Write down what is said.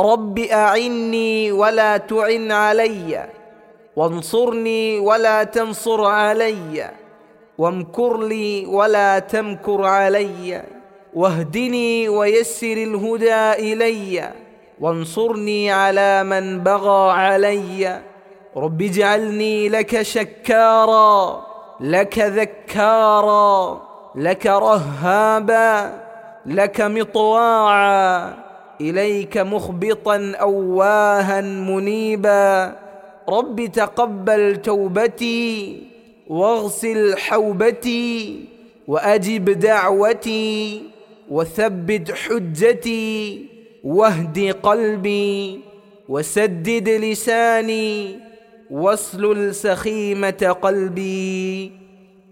رب اعني ولا تعن علي وانصرني ولا تنصر علي وامكر لي ولا تمكر علي واهدني ويسر الهدى الي وانصرني على من بغى علي. رب اجعلني لك شكارا لك ذكارا لك رهابا لك مطواعا. إليك مخبطا اواها منيبا. رب تقبل توبتي واغسل حوبتي وأجب دعوتي وثبت حجتي واهد قلبي وسدد لساني واسلل سخيمة قلبي.